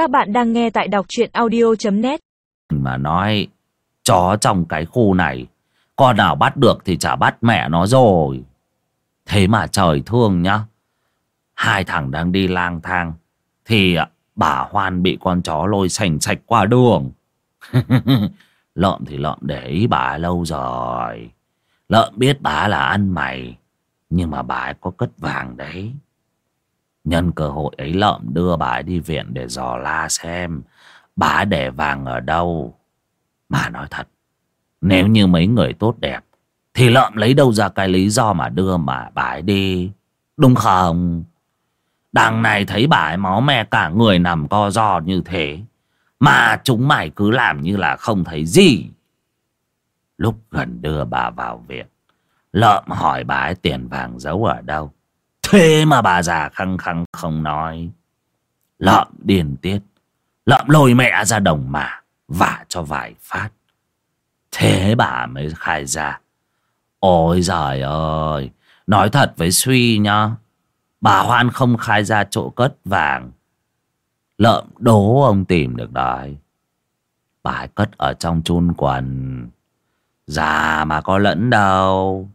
Các bạn đang nghe tại đọc truyện audio.net Mà nói, chó trong cái khu này, Con nào bắt được thì chả bắt mẹ nó rồi. Thế mà trời thương nhá. Hai thằng đang đi lang thang, Thì bà Hoan bị con chó lôi sành sạch qua đường. Lợm thì lợm để ý bà lâu rồi. Lợm biết bà là ăn mày, Nhưng mà bà ấy có cất vàng đấy. Nhân cơ hội ấy lợm đưa bà ấy đi viện để dò la xem bà ấy để vàng ở đâu. Mà nói thật, nếu như mấy người tốt đẹp, thì lợm lấy đâu ra cái lý do mà đưa mà bà ấy đi. Đúng không? Đằng này thấy bà ấy máu me cả người nằm co ro như thế. Mà chúng mày cứ làm như là không thấy gì. Lúc gần đưa bà vào viện, lợm hỏi bà ấy tiền vàng giấu ở đâu. Thế mà bà già khăng khăng không nói. Lợm điền tiết. Lợm lôi mẹ ra đồng mà. Vả cho vài phát. Thế bà mới khai ra. Ôi giời ơi. Nói thật với Suy nhá. Bà Hoan không khai ra chỗ cất vàng. Lợm đố ông tìm được đấy. Bà cất ở trong chun quần. Già mà có lẫn đâu.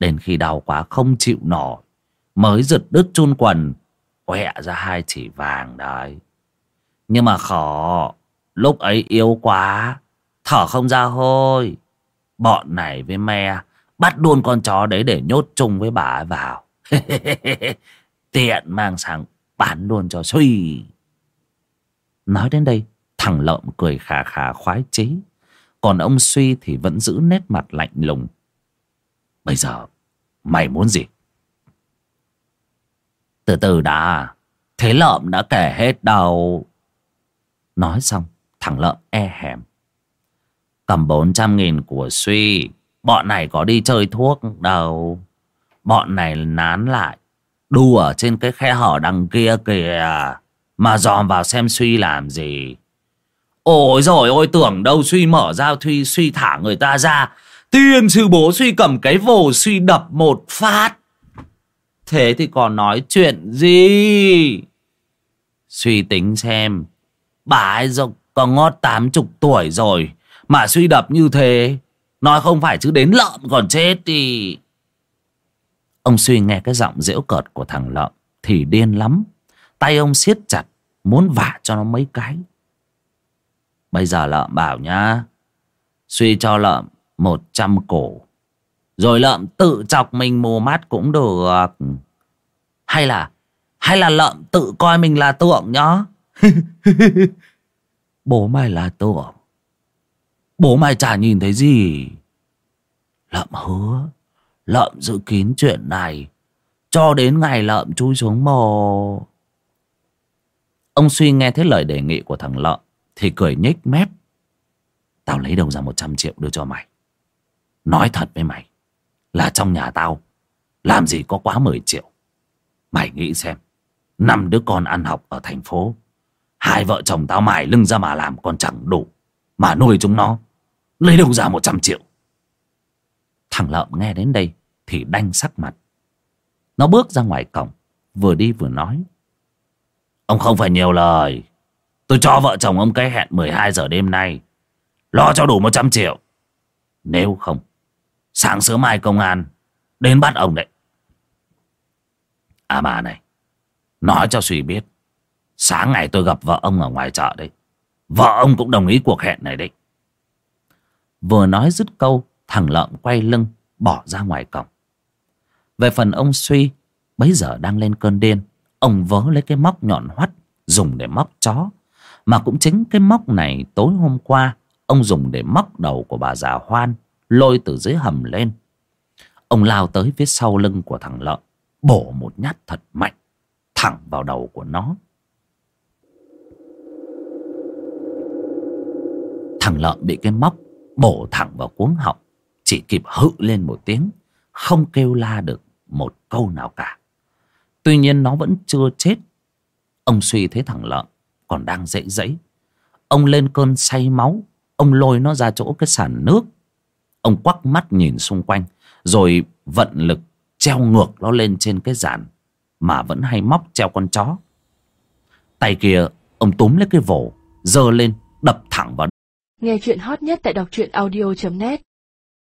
Đến khi đau quá không chịu nổi, Mới giật đứt chun quần, Quẹ ra hai chỉ vàng đấy. Nhưng mà khó Lúc ấy yếu quá, Thở không ra hôi. Bọn này với me, Bắt luôn con chó đấy để nhốt chung với bà ấy vào. Tiện mang sang bán luôn cho suy. Nói đến đây, Thằng lợm cười khà khà khoái chí. Còn ông suy thì vẫn giữ nét mặt lạnh lùng Bây giờ mày muốn gì? Từ từ đã, thế lợm đã kể hết đâu. Nói xong, thằng lợm e hèm. Cầm bốn trăm nghìn của Suy, bọn này có đi chơi thuốc đâu. Bọn này nán lại, đu ở trên cái khe hở đằng kia kìa. Mà dòm vào xem Suy làm gì. Ôi rồi ôi tưởng đâu Suy mở ra suy Suy thả người ta ra Tiên sư bố suy cầm cái vồ suy đập một phát. Thế thì còn nói chuyện gì? Suy tính xem. Bà ấy dọc có ngót tám chục tuổi rồi. Mà suy đập như thế. Nói không phải chứ đến lợm còn chết thì Ông suy nghe cái giọng dễu cợt của thằng lợm. Thì điên lắm. Tay ông siết chặt. Muốn vả cho nó mấy cái. Bây giờ lợm bảo nhá. Suy cho lợm một trăm cổ. Rồi lợm tự chọc mình mù mắt cũng được. Hay là hay là lợm tự coi mình là tượng nhá? Bố mày là tượng. Bố mày chả nhìn thấy gì. Lợm hứa, lợm giữ kín chuyện này, cho đến ngày lợm chui xuống mồ. Ông suy nghe thấy lời đề nghị của thằng lợm thì cười nhếch mép. Tao lấy đâu ra một trăm triệu đưa cho mày? Nói thật với mày, Là trong nhà tao, Làm gì có quá 10 triệu. Mày nghĩ xem, Năm đứa con ăn học ở thành phố, Hai vợ chồng tao mải lưng ra mà làm còn chẳng đủ Mà nuôi chúng nó, Lấy đâu ra 100 triệu? Thằng lợm nghe đến đây Thì đanh sắc mặt. Nó bước ra ngoài cổng, Vừa đi vừa nói. Ông không phải nhiều lời. Tôi cho vợ chồng ông cái hẹn 12 giờ đêm nay, Lo cho đủ 100 triệu. Nếu không Sáng sớm mai công an Đến bắt ông đấy. À bà này, Nói cho Suy biết, Sáng ngày tôi gặp vợ ông ở ngoài chợ đấy, Vợ ông cũng đồng ý cuộc hẹn này đấy. Vừa nói dứt câu, Thằng lợm quay lưng, Bỏ ra ngoài cổng. Về phần ông Suy, Bấy giờ đang lên cơn điên, Ông vớ lấy cái móc nhọn hoắt, Dùng để móc chó. Mà cũng chính cái móc này tối hôm qua, Ông dùng để móc đầu của bà già Hoan lôi từ dưới hầm lên. Ông lao tới phía sau lưng của thằng lợn bổ một nhát thật mạnh thẳng vào đầu của nó. Thằng lợn bị cái móc bổ thẳng vào cuống họng, chỉ kịp hự lên một tiếng, không kêu la được một câu nào cả. Tuy nhiên nó vẫn chưa chết. Ông suy thấy thằng lợn còn đang dậy dẫy ông lên cơn say máu, ông lôi nó ra chỗ cái sàn nước. Ông quắc mắt nhìn xung quanh, Rồi vận lực treo ngược nó lên trên cái giàn Mà vẫn hay móc treo con chó. Tay kia, ông túm lấy cái vổ giơ lên, đập thẳng vào Nghe chuyện hot nhất tại đọc truyện audio.net